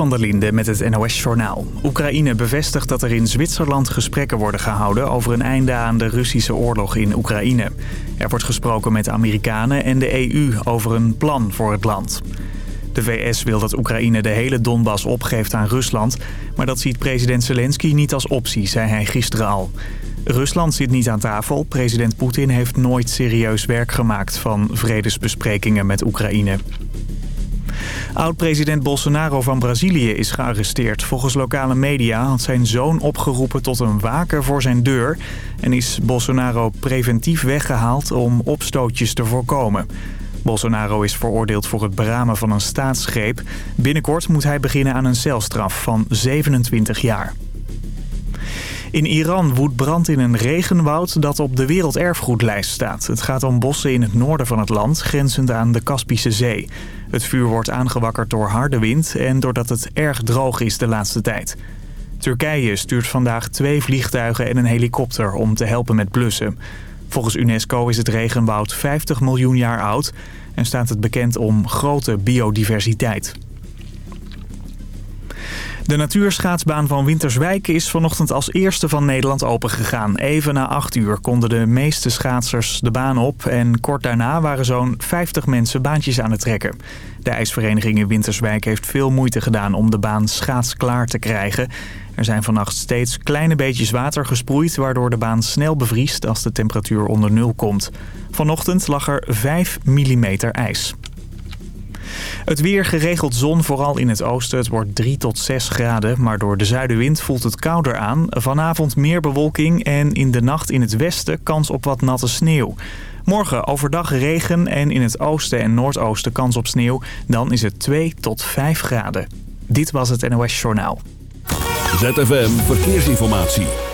Van der Linde met het NOS-journaal. Oekraïne bevestigt dat er in Zwitserland gesprekken worden gehouden... over een einde aan de Russische oorlog in Oekraïne. Er wordt gesproken met Amerikanen en de EU over een plan voor het land. De VS wil dat Oekraïne de hele Donbass opgeeft aan Rusland... maar dat ziet president Zelensky niet als optie, zei hij gisteren al. Rusland zit niet aan tafel. President Poetin heeft nooit serieus werk gemaakt van vredesbesprekingen met Oekraïne. Oud-president Bolsonaro van Brazilië is gearresteerd. Volgens lokale media had zijn zoon opgeroepen tot een waker voor zijn deur... en is Bolsonaro preventief weggehaald om opstootjes te voorkomen. Bolsonaro is veroordeeld voor het beramen van een staatsgreep. Binnenkort moet hij beginnen aan een celstraf van 27 jaar. In Iran woedt brand in een regenwoud dat op de werelderfgoedlijst staat. Het gaat om bossen in het noorden van het land, grenzend aan de Kaspische Zee. Het vuur wordt aangewakkerd door harde wind en doordat het erg droog is de laatste tijd. Turkije stuurt vandaag twee vliegtuigen en een helikopter om te helpen met blussen. Volgens UNESCO is het regenwoud 50 miljoen jaar oud en staat het bekend om grote biodiversiteit. De natuurschaatsbaan van Winterswijk is vanochtend als eerste van Nederland opengegaan. Even na 8 uur konden de meeste schaatsers de baan op... en kort daarna waren zo'n 50 mensen baantjes aan het trekken. De ijsvereniging in Winterswijk heeft veel moeite gedaan om de baan schaatsklaar te krijgen. Er zijn vannacht steeds kleine beetjes water gesproeid... waardoor de baan snel bevriest als de temperatuur onder nul komt. Vanochtend lag er 5 mm ijs. Het weer geregeld zon, vooral in het oosten. Het wordt 3 tot 6 graden, maar door de zuidenwind voelt het kouder aan. Vanavond meer bewolking en in de nacht in het westen kans op wat natte sneeuw. Morgen overdag regen en in het oosten en noordoosten kans op sneeuw. Dan is het 2 tot 5 graden. Dit was het NOS Journaal. ZFM Verkeersinformatie.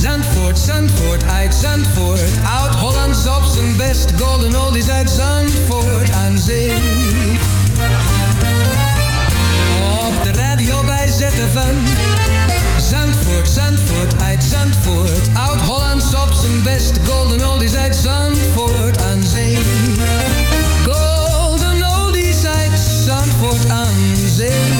Zandvoort, Zandvoort, uit Zandvoort. Oud-Hollands op zijn best. Golden oldies uit Zandvoort aan zee. Op de radio bij ZFM. Zandvoort, Zandvoort, uit Zandvoort. Oud-Hollands op zijn best. Golden oldies uit Zandvoort aan zee. Golden oldies uit Zandvoort aan zee.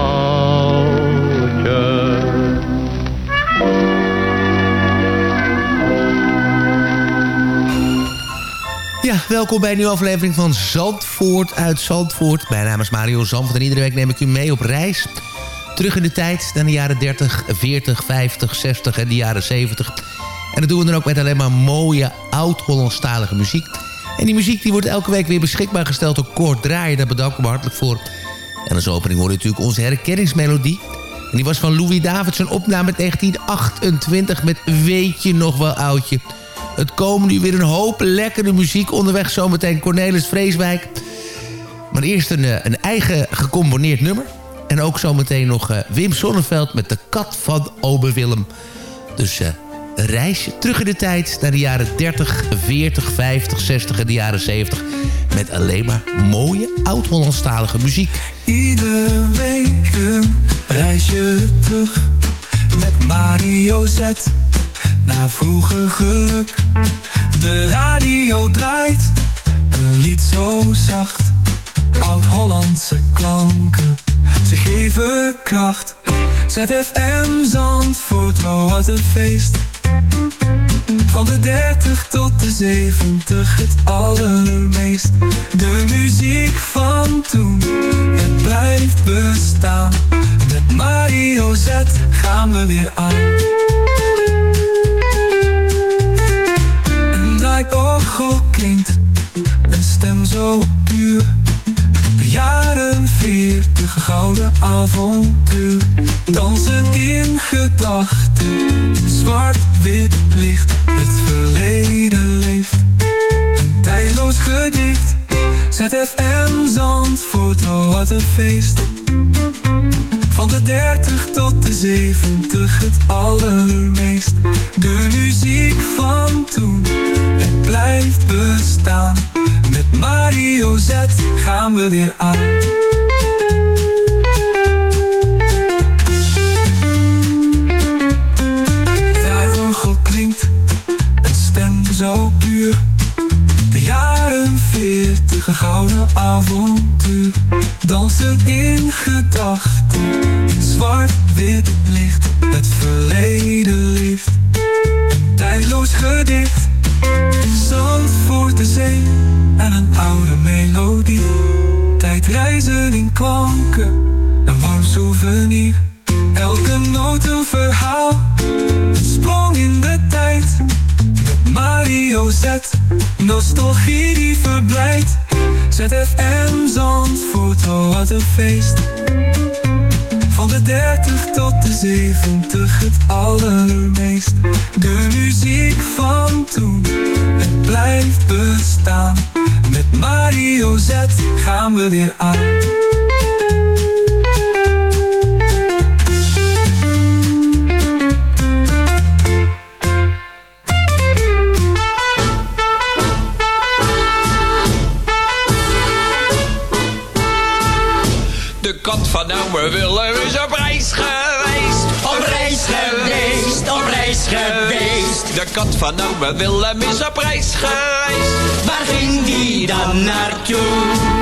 Welkom bij een nieuwe aflevering van Zandvoort uit Zandvoort. Mijn naam is Mario Zandvoort en iedere week neem ik u mee op reis. Terug in de tijd naar de jaren 30, 40, 50, 60 en de jaren 70. En dat doen we dan ook met alleen maar mooie oud-Hollandstalige muziek. En die muziek die wordt elke week weer beschikbaar gesteld door Kort Draaien. Daar bedanken we hartelijk voor. En als opening hoorde natuurlijk onze herkenningsmelodie. En die was van Louis Davids, een opname uit 1928 met Weet je nog wel oudje... Het komen nu weer een hoop lekkere muziek. Onderweg zometeen Cornelis Vreeswijk. Maar eerst een, eh, een eigen gecomponeerd nummer. En ook zometeen nog uh, Wim Sonneveld met de kat van Obe Willem. Dus uh, een reisje terug in de tijd naar de jaren 30, 40, 50, 60 en de jaren 70. Met alleen maar mooie oud-Hollandstalige muziek. Iedere week een reisje terug met Mario Z naar vroeger geluk. De radio draait een lied zo zacht, oud-Hollandse klanken de kracht. ZFM Zandvoort, oh wat een feest. Van de 30 tot de 70, het allermeest. De muziek van toen, het blijft bestaan. Met Mario Z gaan we weer aan. Orgel klinkt, een stem zo puur. De jaren 40, gouden avontuur. Dansen in gedachten, zwart-wit licht. Het verleden leeft, een tijdloos gedicht. ZFM Zandvoort, oh wat een feest. Van de 30 tot de 70, het allermeest. De muziek van toen, het blijft bestaan. Met Mario Z gaan we weer aan. Draaiorgel klinkt, een stem zo puur. De jaren 40, een gouden avontuur. Dansen in gedachten, zwart-wit licht. Het verleden een tijdloos gedicht. Zand voor de zee en een oude melodie. Tijdreizen in klanken, een warm souvenir. Elke noot een verhaal, sprong in de tijd. Mario Z, nostalgie die verblijdt. ZFM Zandvoort, oh wat een feest. Van de 30 tot de 70, het allermeest. De muziek van toen, het blijft bestaan. Met Mario Z gaan we weer aan. Van ome Willem is op reis geweest. Op reis geweest, op reis geweest. De kat van ome Willem is op reis geweest. Waar ging die dan naartoe?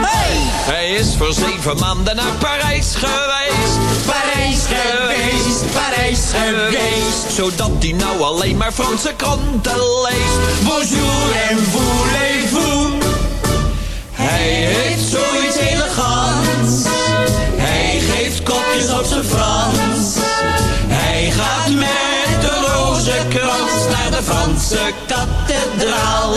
Hey! Hij is voor zeven maanden naar Parijs geweest. Parijs geweest, Parijs geweest. Zodat hij nou alleen maar Franse kranten leest. Bonjour en voulez-vous. Hij heeft zoiets elegants. Hij geeft kopjes op zijn Frans. Hij gaat met de rozenkrans naar de Franse kathedraal.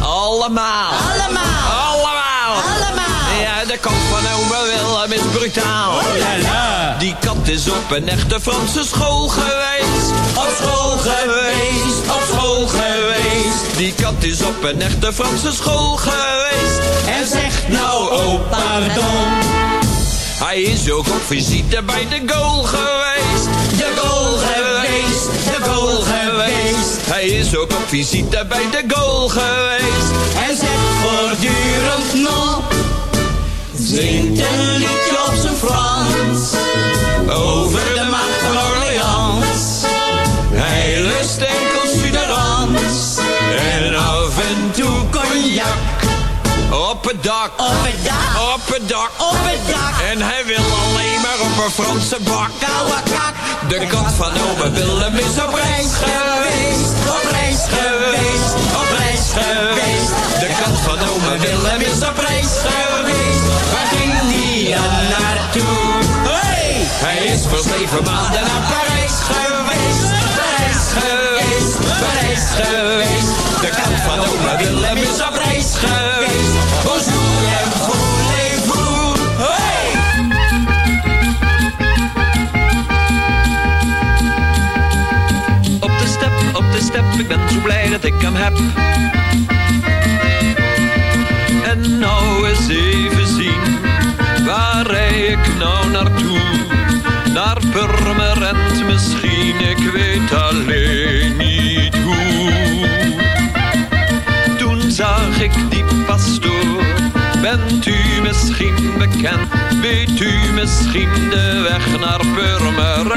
Allemaal. Allemaal. Allemaal. Allemaal. Ja, de kat van ome Willem is brutaal. Oh la la. Die kat is op een echte Franse school geweest. Op school geweest, op school geweest. Die kat is op een echte Franse school geweest. En zegt nou, oh pardon. Hij is ook op visite bij de goal geweest. De goal geweest, de goal geweest. Hij is ook op visite bij de goal geweest. En zegt voortdurend nog. Zingt een liedje op zijn Frans. Over de Op het dak. Op het dak. Op het dak. Op het dak. En hij wil alleen maar op een Franse bak. Koude kak. De kat van ome Willem is op reis geweest. Op reis geweest. Op reis geweest. De kat van ome Willem is op reis geweest. Waar ging die dan naartoe? Hey! Hij is voor zeven maanden naar Parijs geweest. Geweest. Parijs geweest. De kat van ome Willem is op reis geweest. Bonjour en voulez-vous. Hey! Op de step, op de step, ik ben zo blij dat ik hem heb. En nou eens even zien, waar rij ik nou naartoe? Naar Purmerend misschien, ik weet alleen niet bent u misschien bekend? Weet u misschien de weg naar Purmerend?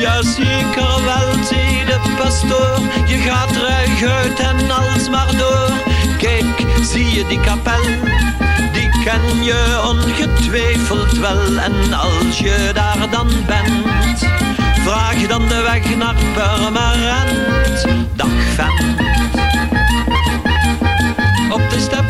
Ja, zeker wel, zei de pastoor. Je gaat ruig en als maar door. Kijk, zie je die kapel? Die ken je ongetwijfeld wel. En als je daar dan bent, vraag dan de weg naar Purmerend. Dag vent.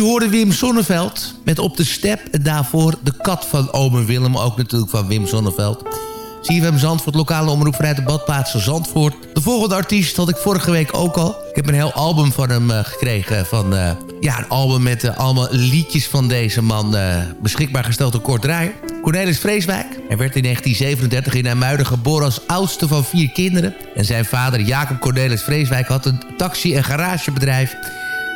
U hoorde Wim Sonneveld met Op de Step. En daarvoor de kat van Ome Willem, ook natuurlijk van Wim Sonneveld. CFM Zandvoort, lokale omroep vanuit de badplaats Zandvoort. De volgende artiest had ik vorige week ook al. Ik heb een heel album van hem uh, gekregen. Van, uh, ja, een album met uh, allemaal liedjes van deze man beschikbaar gesteld door Kort Draaier. Cornelis Vreeswijk. Hij werd in 1937 in Amuiden geboren als oudste van vier kinderen. En zijn vader Jacob Cornelis Vreeswijk had een taxi- en garagebedrijf...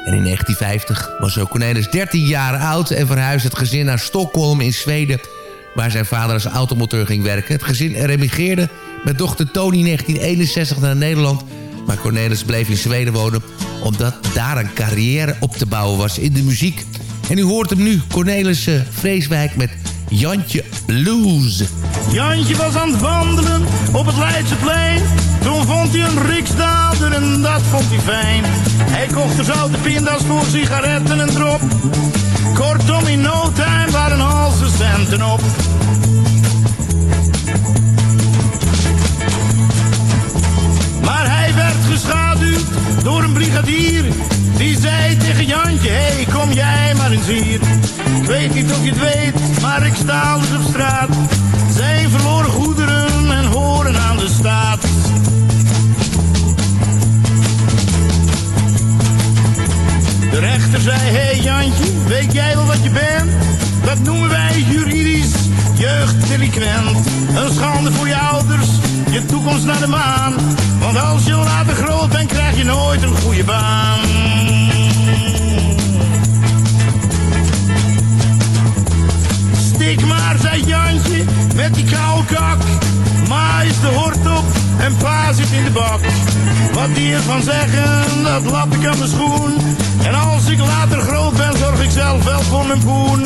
En in 1950 was Cornelis 13 jaar oud en verhuisde het gezin naar Stockholm in Zweden... waar zijn vader als automonteur ging werken. Het gezin remigreerde met dochter Tony in 1961 naar Nederland... maar Cornelis bleef in Zweden wonen omdat daar een carrière op te bouwen was in de muziek. En u hoort hem nu, Cornelis uh, Vreeswijk met Jantje Blues. Jantje was aan het wandelen op het Leidseplein. Toen vond hij een riksdaalder en dat vond hij fijn. Hij kocht er zoute pinda's voor sigaretten en drop. Kortom, in no time waren al zijn centen op. Maar hij werd geschaduwd door een brigadier. Die zei tegen Jantje, hey, kom jij maar eens hier. Ik weet niet of je het weet, maar ik sta dus op straat. Zijn verloren goederen en horen aan de staat. De rechter zei, hé hey Jantje, weet jij wel wat je bent? Dat noemen wij juridisch jeugddelinquent. Een schande voor je ouders, je toekomst naar de maan. Want als je later groot bent, krijg je nooit een goede baan. Stik maar, zei Jantje, met die koude kak. Ma is de hort op en pa zit in de bak. Wat die ervan zeggen, dat lap ik aan mijn schoen. En als ik later groot ben, zorg ik zelf wel voor mijn poen.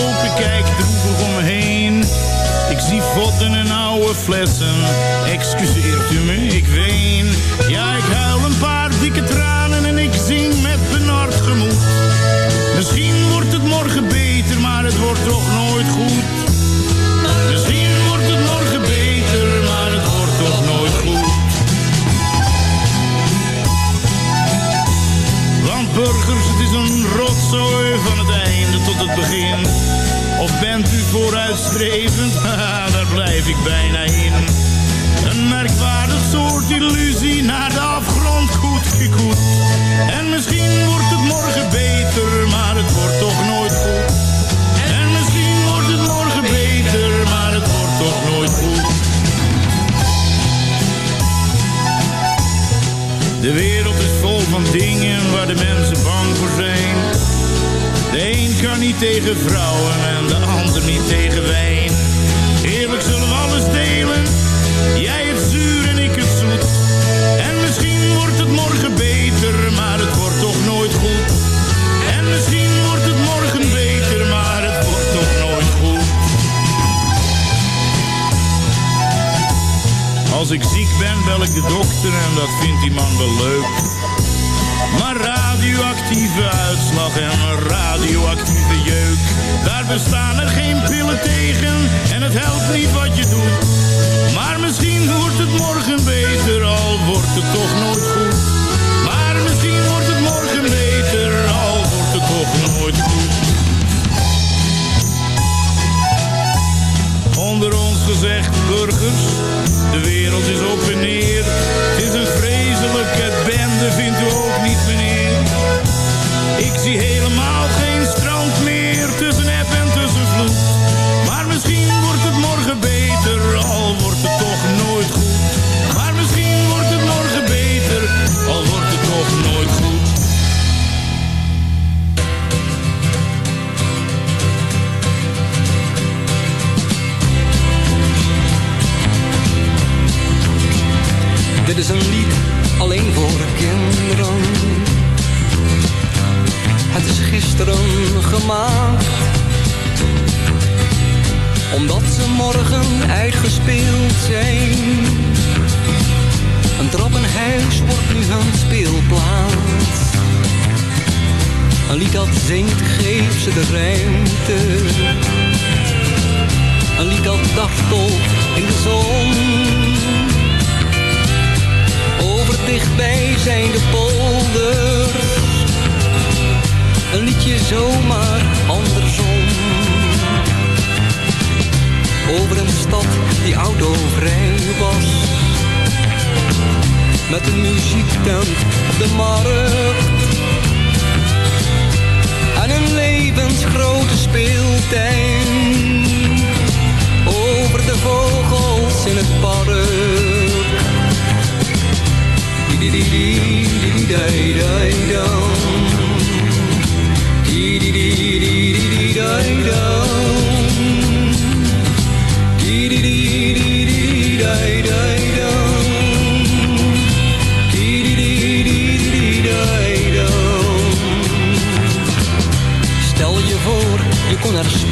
Ik kijk droevig om me heen. Ik zie vodden en oude flessen, excuseert u me, ik ween. Ja, ik huil een paar dikke tranen en ik zing met benard gemoed. Misschien wordt het morgen beter, maar het wordt toch nooit goed. Misschien burgers, het is een rotzooi van het einde tot het begin. Of bent u vooruitstrevend? Haha, daar blijf ik bijna in. Een merkwaardig soort illusie naar de afgrond goed gekoet. En misschien wordt het morgen beter, maar het wordt toch nooit goed. En misschien wordt het morgen beter, maar het wordt toch nooit goed. De wereld is vol van dingen waar de mensen bang voor zijn. De een kan niet tegen vrouwen en de ander niet tegen wijn. Eerlijk zullen we alles delen, jij het zuur en ik het zoet. En misschien wordt het morgen beter, maar het wordt toch nooit goed. Als ik ziek ben, bel ik de dokter en dat vindt die man wel leuk. Maar radioactieve uitslag en een radioactieve jeuk, daar bestaan er geen pillen tegen en het helpt niet wat je doet. Maar misschien wordt het morgen beter, al wordt het toch nooit goed. Maar misschien wordt het morgen beter, al wordt het toch nooit goed. Gezegd, burgers, de wereld is op en neer. Het is een vreselijke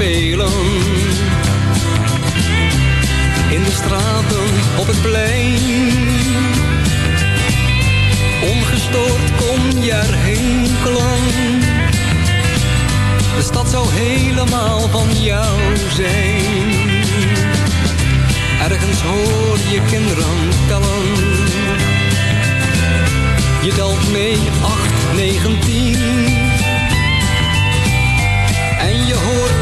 spelen. In de straten, op het plein ongestoord kon je er hinkelen. De stad zou helemaal van jou zijn. Ergens hoor je kinderen tellen. Je telt mee 8, 9, 10. En je hoort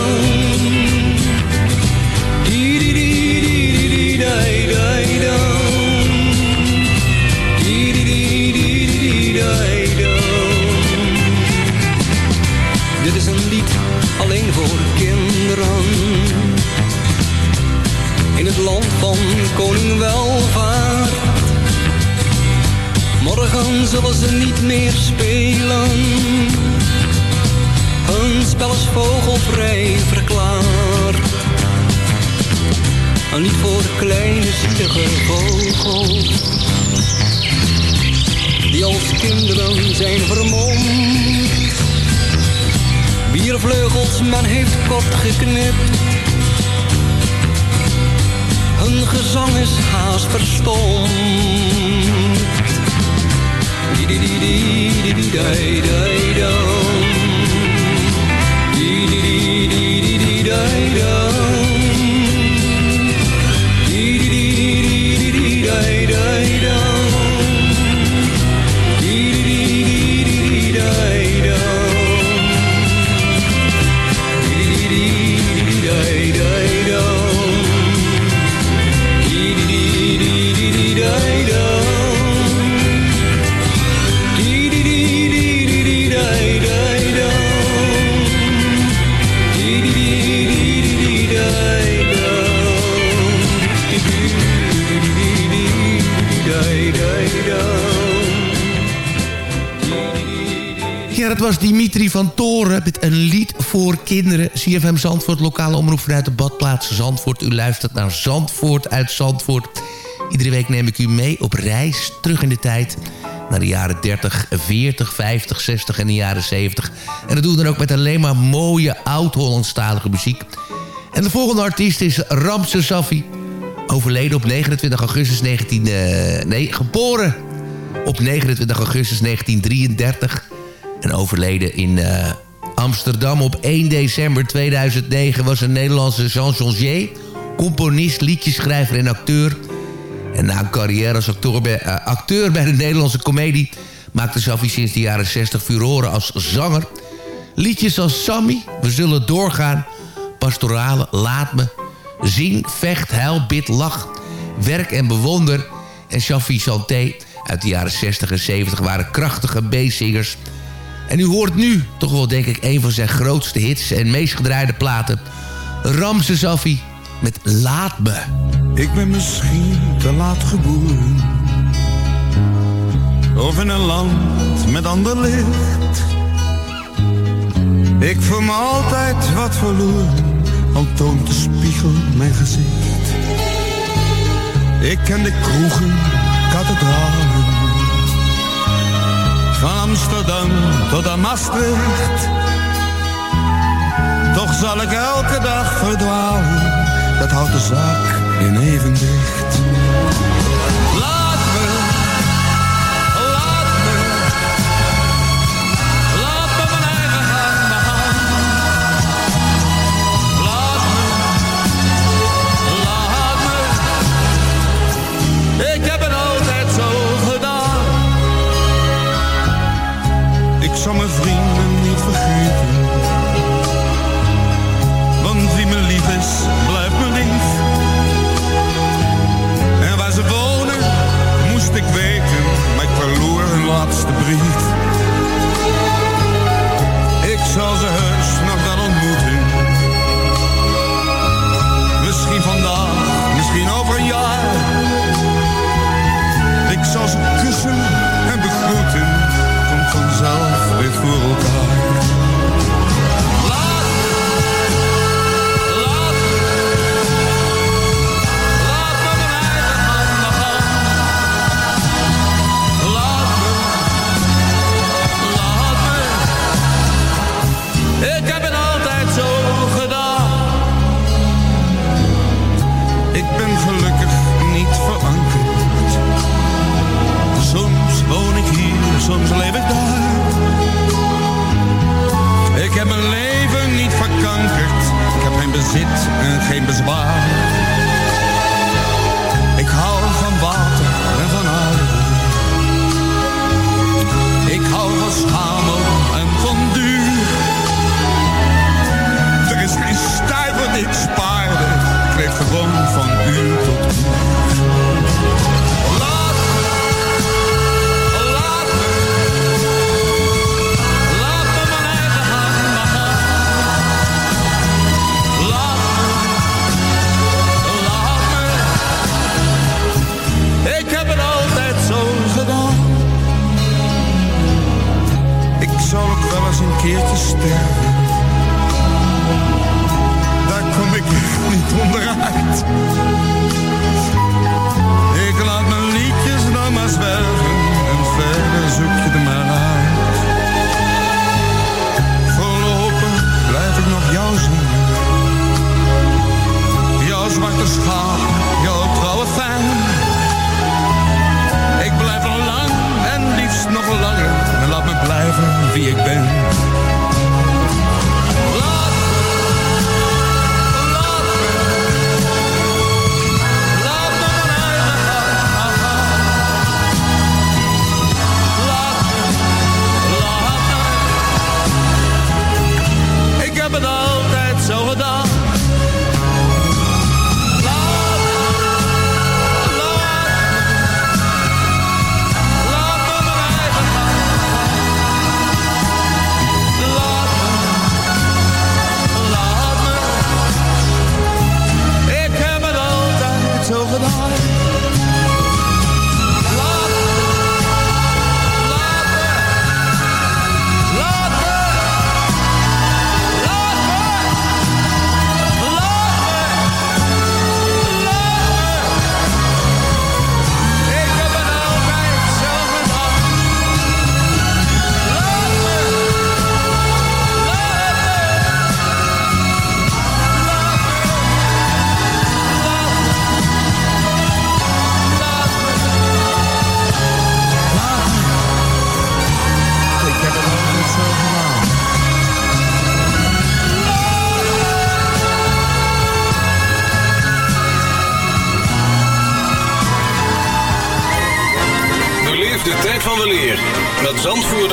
koning welvaart. Morgen zullen ze niet meer spelen. Hun spel is vogelvrij verklaard. Een lied voor kleine zielige vogels. Die als kinderen zijn vermomd. Wier vleugels men heeft kort geknipt. Hun gezang is haast verstomd. Di Dimitri van Toren met een lied voor kinderen. CFM Zandvoort, lokale omroep vanuit de badplaats Zandvoort. U luistert naar Zandvoort uit Zandvoort. Iedere week neem ik u mee op reis terug in de tijd... naar de jaren 30, 40, 50, 60 en de jaren 70. En dat doen we dan ook met alleen maar mooie oud-Hollandstalige muziek. En de volgende artiest is Ramse Safi. Overleden op 29 augustus 19... eh, nee, geboren op 29 augustus 1933... En overleden in eh, Amsterdam op 1 december 2009... was een Nederlandse Jean Jongier. Componist, liedjeschrijver en acteur. En na een carrière als acteur bij, eh, de Nederlandse komedie... maakte Safi sinds de jaren 60 furoren als zanger. Liedjes als Sammy, We Zullen Doorgaan... Pastorale, Laat Me... Zing, Vecht, Huil, Bid, Lach... Werk en Bewonder... en Shafi Santé uit de jaren 60 en 70 waren krachtige B-zingers... En u hoort nu toch wel denk ik een van zijn grootste hits en meest gedraaide platen. Ramse Safi met Laat Me. Ik ben misschien te laat geboren. Of in een land met ander licht. Ik voel me altijd wat verloren, al toont de spiegel mijn gezicht. Ik ken de kroegen, kathedralen van Amsterdam tot aan Maastricht. Toch zal ik elke dag verdwalen, dat houdt de zaak in evenwicht. Soms leef ik daar. Ik heb mijn leven niet verkankerd. Ik heb geen bezit en geen bezwaar.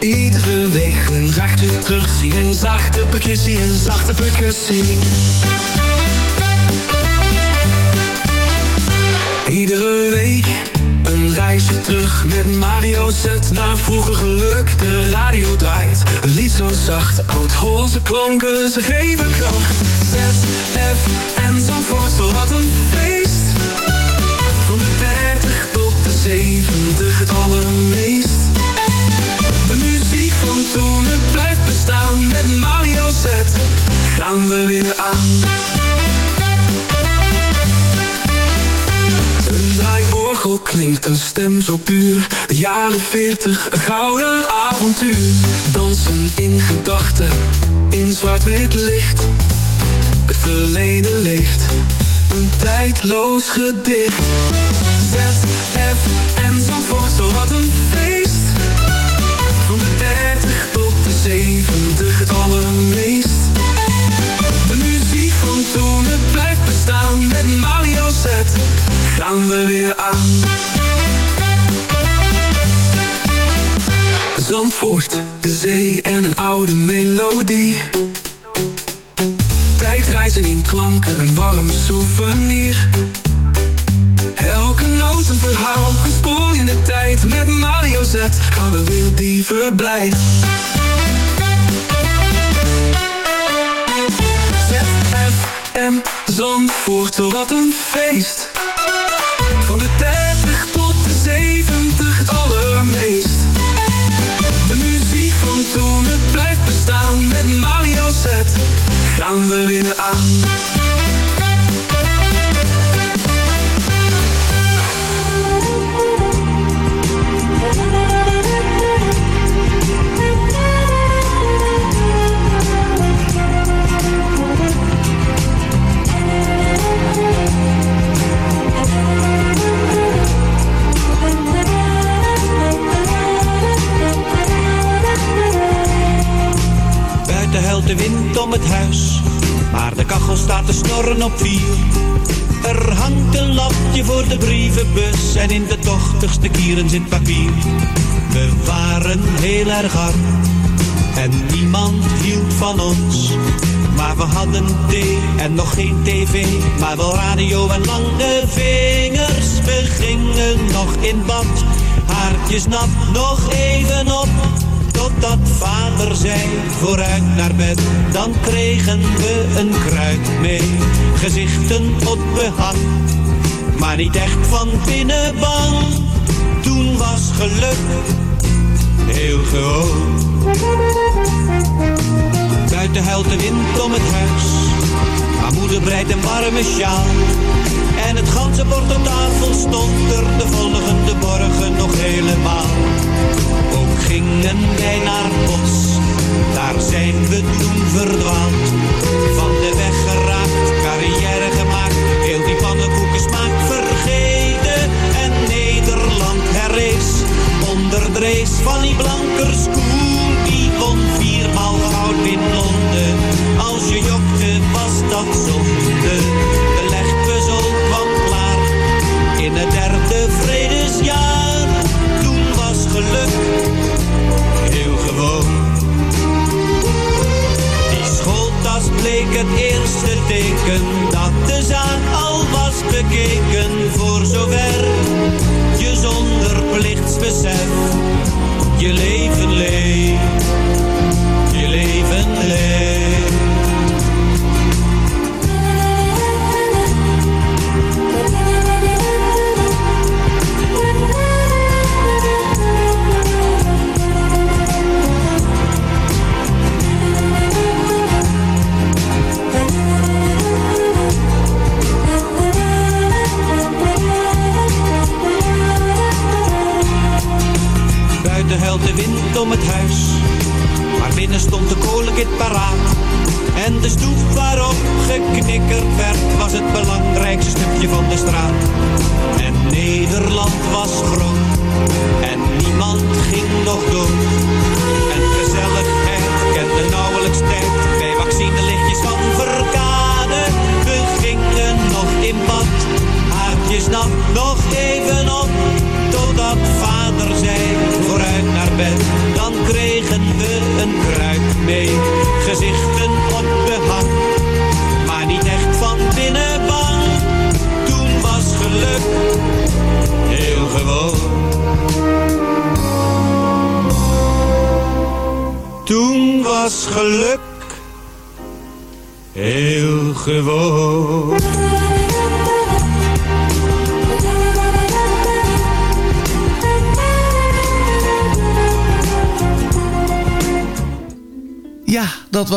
Iedere week een zachte terugzie, een zachte percussie, een zachte percussie. Iedere week een reisje terug met Mario zet naar vroeger geluk. De radio draait, een lied zo zacht, oud-Hollandse klanken, ze geven kracht. Zet, F en zo wat een feest. 70 het allermeest. De muziek van toen, het blijft bestaan Met Mario Z. Gaan we weer aan. Een draaiorgel klinkt, een stem zo puur. De jaren 40, een gouden avontuur. Dansen in gedachten, in zwart-wit licht. Het verleden leeft, een tijdloos gedicht F en Zandvoort, zo wat een feest van de 30 tot de 70 het allermeest. De muziek van toen, het blijft bestaan. Met Mario Z gaan we weer aan. Zandvoort, de zee en een oude melodie. Klanken, een warm souvenir. Elke noot een verhaal, een spoor in de tijd Met Mario Z. Gaan we weer diever blij ZFM Zandvoort, wat een feest gaan we weer aan op vier. Er hangt een lapje voor de brievenbus en in de tochtigste kieren zit papier. We waren heel erg arm en niemand hield van ons. Maar we hadden thee en nog geen tv, maar wel radio en lange vingers. We gingen nog in bad, haartjes nat, nog even op. Totdat vader zei, vooruit naar bed, dan kregen we een kruid mee. Gezichten op behang, maar niet echt van binnen bang. Toen was geluk heel gewoon. Buiten huilt de wind om het huis, maar moeder breidt een warme sjaal. En het ganse bord op tafel stond er de volgende morgen nog helemaal. Gingen wij naar bos, daar zijn we toen verdwaald. Van de weg geraakt, carrière gemaakt, heel die pannenkoeken smaak vergeten. En Nederland herrees, onder van die blankerskoen. Die won viermaal goud in Londen, als je jokte was dat zonde. Bleek het eerste teken dat de zaak al was bekeken. Voor zover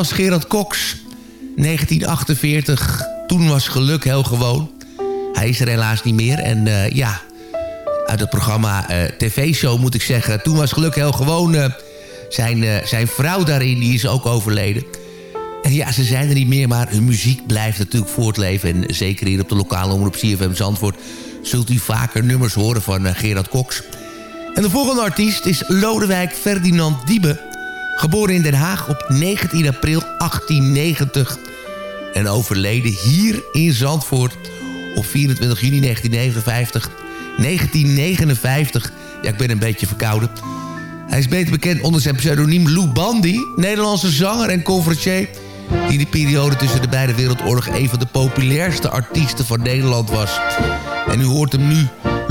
was Gerard Cox. 1948. Toen was geluk heel gewoon. Hij is er helaas niet meer. En eh, ja, uit het programma eh, TV-show moet ik zeggen... Toen was geluk heel gewoon. eh, zijn, zijn vrouw daarin, die is ook overleden. En ja, ze zijn er niet meer, maar hun muziek blijft natuurlijk voortleven. En zeker hier op de lokale omroep CFM Zandvoort... zult u vaker nummers horen van Gerard Cox. En de volgende artiest is Lodewijk Ferdinand Diebe... Geboren in Den Haag op 19 april 1890. En overleden hier in Zandvoort op 24 juni 1959. 1959. Ja, ik ben een beetje verkouden. Hij is beter bekend onder zijn pseudoniem Lou Bandy. Nederlandse zanger en conferencier. Die in de periode tussen de beide wereldoorlogen... een van de populairste artiesten van Nederland was. En u hoort hem nu.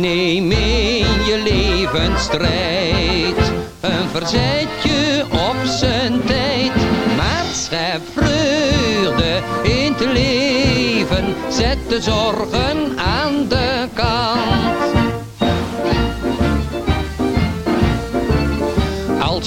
Neem in je leven strijd, een verzetje op zijn tijd. Maar vreugde in het leven, zet de zorgen aan de kant.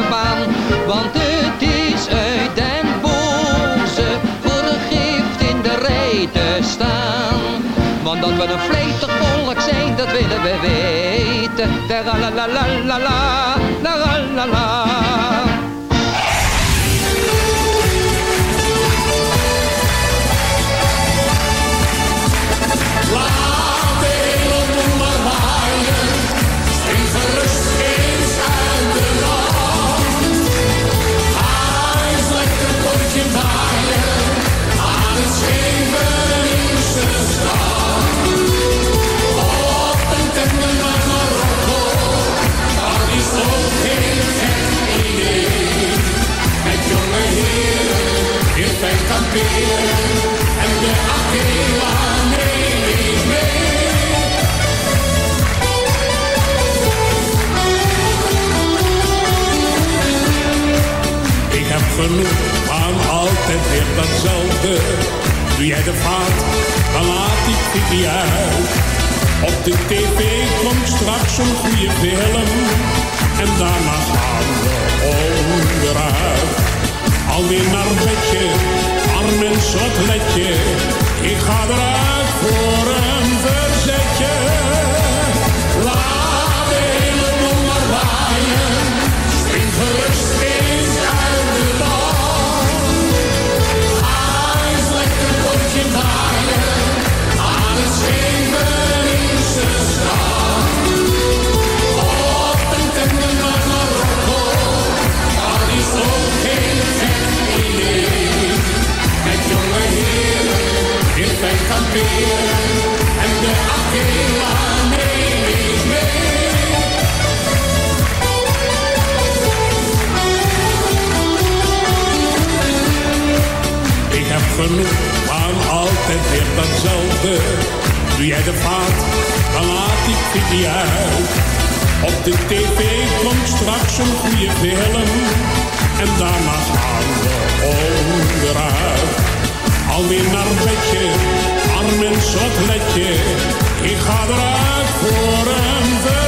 Baan. Want het is uit den boze voor een gift in de rij te staan. Want dat we een vletig volk zijn, dat willen we weten. La la la la la, la la la la. Alweer naar bedje, arm en sotletje. Ik ga eruit voor een.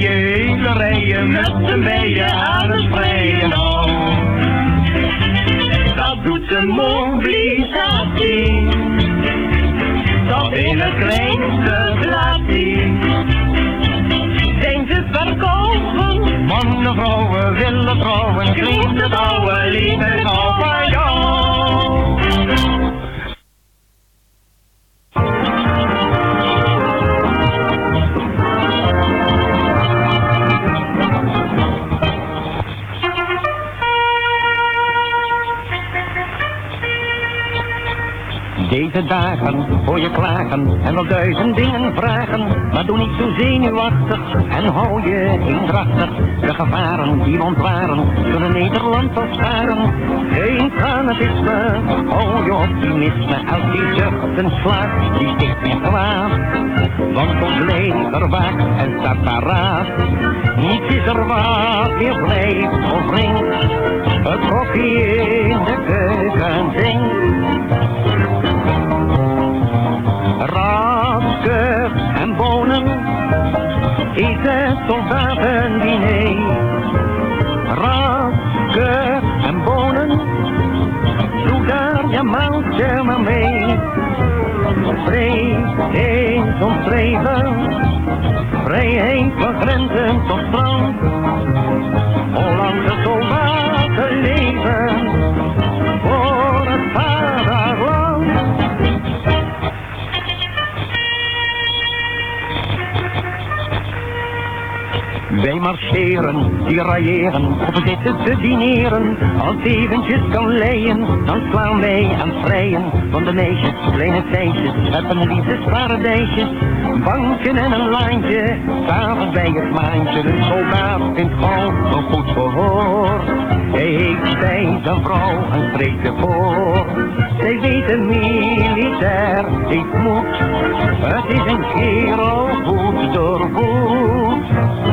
Je hele rijen. Met z'n tweeën aan het vrije nou. Dat doet de mobilisatie. Dat in een kleinste relatie. Zijn ze verkopen? Mannen, vrouwen, willen trouwen. Klinkt het oude Deze dagen hoor je klagen en wel duizend dingen vragen. Maar doe niet zo zenuwachtig en hou je eendrachtig. De gevaren die we ontwaren zullen Nederland wel sparen. Geen fanatisme, hou je optimisme. Als die zuchten slaat, die sticht meer kwaad. Want ons leger waakt en staat paraat. Niets is er wat meer blijft of wringt. Het koffie in de keuken zingt. Raske en bonen, eten soldatendiner. Raske en bonen, doe daar je maaltje maar mee. Eens omschreven, vrijheid van grenzen tot strand. Hollandse soldaten leven Wij marcheren, die railleren, of zitten te dineren. Als eventjes kan leien, dan slaan wij aan vrijen. Van de meisjes, kleine feestjes, hebben liefdesparadijsjes. Banken en een lijntje, s'avonds bij het maandje. De soldaat vindt gauw een goed verhoor. Hij heeft bij zijn vrouw een streekje voor. Zij weet een militair heeft moed. Het is een kerel goed doorvoed.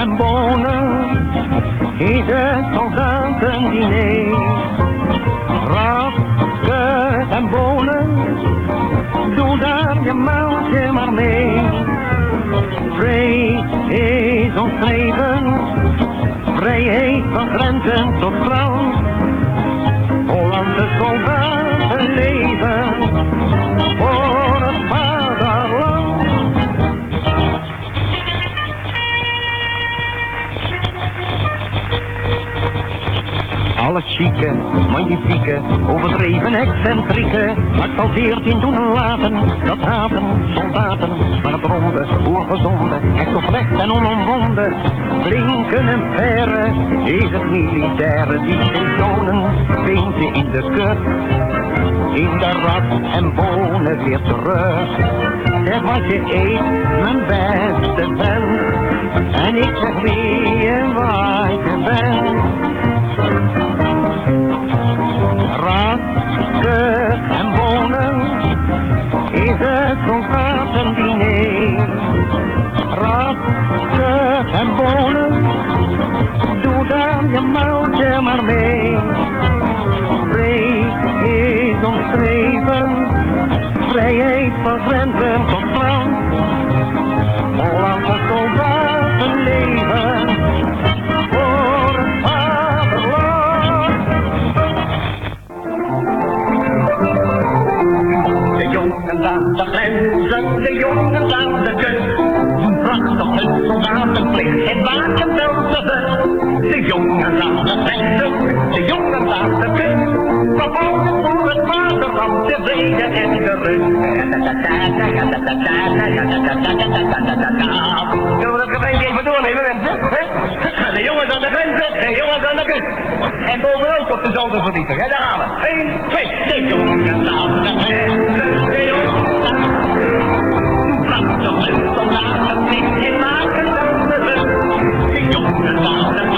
En bonen is het soldatendiner. Raske en bonen, doe daar je maaltje maar mee. Vrede is ons leven, vrijheid van grenzen tot strand. Alles chique, magnifieke, overdreven excentrieke. Maar zal veertien doen en laten, dat haten, soldaten. Maar het ronde, oergezonde, echt oprecht en onomwonden. Blinken en verre, is het militaire. Die tonen, vind je in de kut. In de rat en bonen weer terug. Zeg wat je eet, mijn beste vent. En ik zeg wie en wat je bent. Raske en bonen is het soldatendiner. Raske en bonen, doe daar je maar je maar mee. Vrij is omschreven, vrijheid van grenzen tot strand. Hollandse soldaten leven aan de de jongens aan de kust. Prachtig hun soldatenplicht, het waken wel te best. De jongens aan de grenzen, de jongens aan de kust. Vervolgens voor het vaderland, de vrede en de rust. Zullen we dat even doornemen, mensen? De jongens aan de grenzen, de jongens aan de kust. En bovenop op de zolder verdiepen, hè? Daar we. 1, 2, de jongens aan de grenzen, de soldatenplicht, het waken wel te best. De aan de grenzen,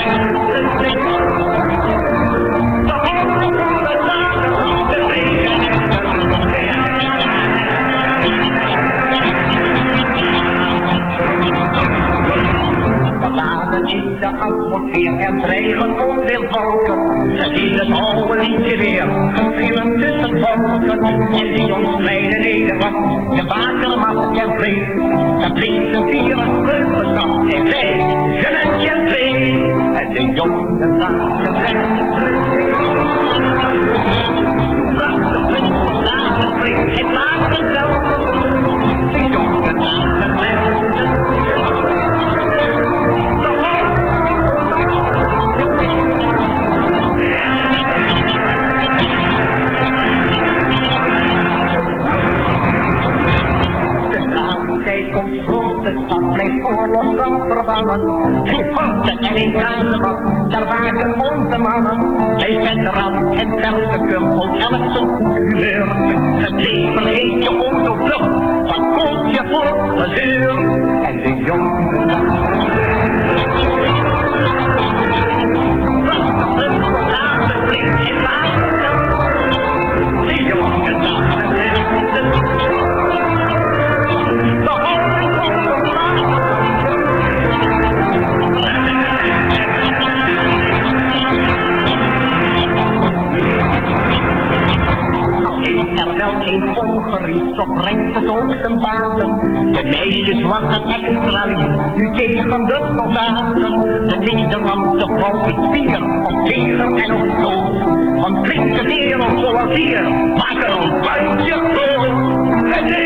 de atmosfeer en dreigen onwil volken. Ze zien het oude liedje weer, gefilmd tussen volken. In die ons kleine Nederland, de watermacht en vlees. Dat blinkt een vieren vreugdeschap en zij, gewend en twee. En de jongen aan de Prachtig met soldaten vliegt, het maakt het wel. De jongen aan komt groot, de stad blijft oorlog dan verbannen. Geen vasten en geen kruisenbak, daar waken onze mannen. Hij zet eraan en telt de kumpel, elk zo goed humeur. Het leven heet je om zo vlug, van koop je voor plezier. En de jongen Prachtig, laten geen ongerief, zo brengt het ook zijn baten. De meisjes wachten extra lief, nu tegen de soldaten. De Nederlandse volk is vier, op tegen en op dood. Want drinken wereld zoals hier, maken een buitje groot. Het is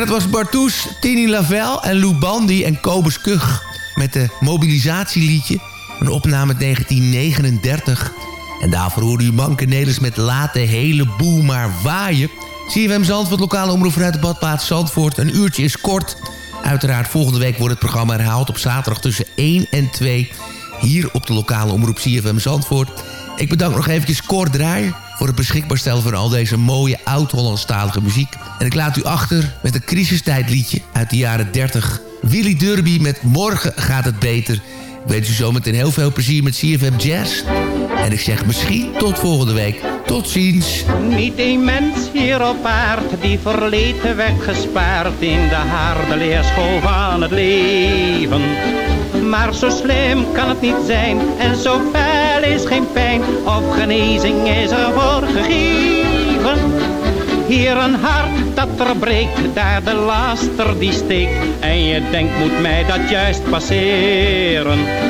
dat was Bartoes, Tini Lavelle en Lou Bandy en Kobus Kug... met de mobilisatieliedje, een opname uit 1939. En daarvoor hoorde u Manke Nelis met Laat de hele boel maar waaien. CFM Zandvoort, lokale omroep vanuit de badplaats Zandvoort. Een uurtje is kort. Uiteraard volgende week wordt het programma herhaald op zaterdag tussen 1 en 2... hier op de lokale omroep CFM Zandvoort. Ik bedank nog eventjes Cor Draaier voor het beschikbaar stellen van al deze mooie oud-Hollandstalige muziek. En ik laat u achter met een crisistijdliedje uit de jaren 30. Willy Derby met Morgen gaat het beter. Ik wens u zometeen heel veel plezier met CFM Jazz. En ik zeg misschien tot volgende week. Tot ziens. Niet een mens hier op aard die verleden weggespaard in de harde leerschool van het leven. Maar zo slim kan het niet zijn en zo fel is geen pijn of genezing is er voor gegeven. Hier een hart dat verbreekt, daar de laster die steekt en je denkt moet mij dat juist passeren.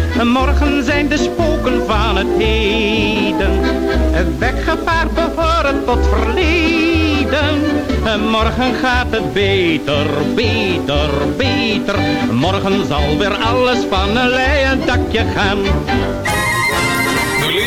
Morgen zijn de spoken van het heden. Weggevaard behoren tot verleden. Morgen gaat het beter, beter, beter. Morgen zal weer alles van een leien dakje gaan.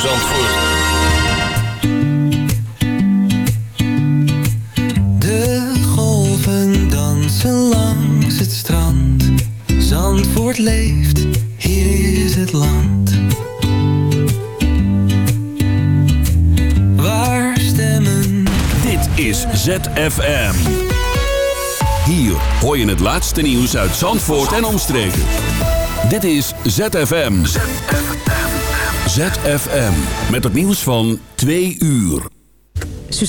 Zandvoort. De golven dansen langs het strand. Zandvoort leeft, hier is het land. Waar stemmen... Dit is ZFM. Hier hoor je het laatste nieuws uit Zandvoort en omstreken. Dit is ZFM. ZFM. Met het nieuws van 2 uur.